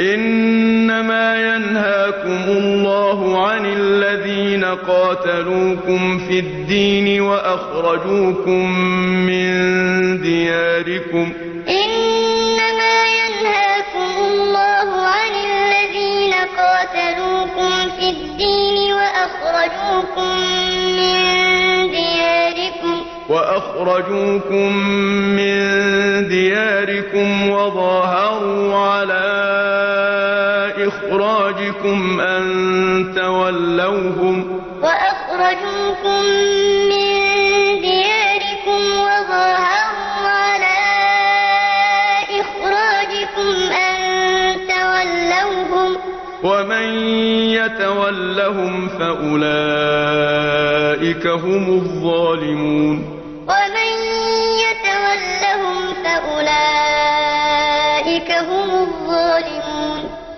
إنما ينهاكم الله عن الذين قاتلوكم في الدين وأخرجوكم من دياركم. إنما ينهاكم الله عن الذين قاتلوكم في الدين وأخرجوكم من دياركم. وأخرجوكم من دياركم وظاهروا على إخراجكم أن تولوهم وأخرجوكم من دياركم وظاهروا على إخراجكم أن تولوهم ومن يتولهم فأولئك هم الظالمون ومن يتولهم فأولئك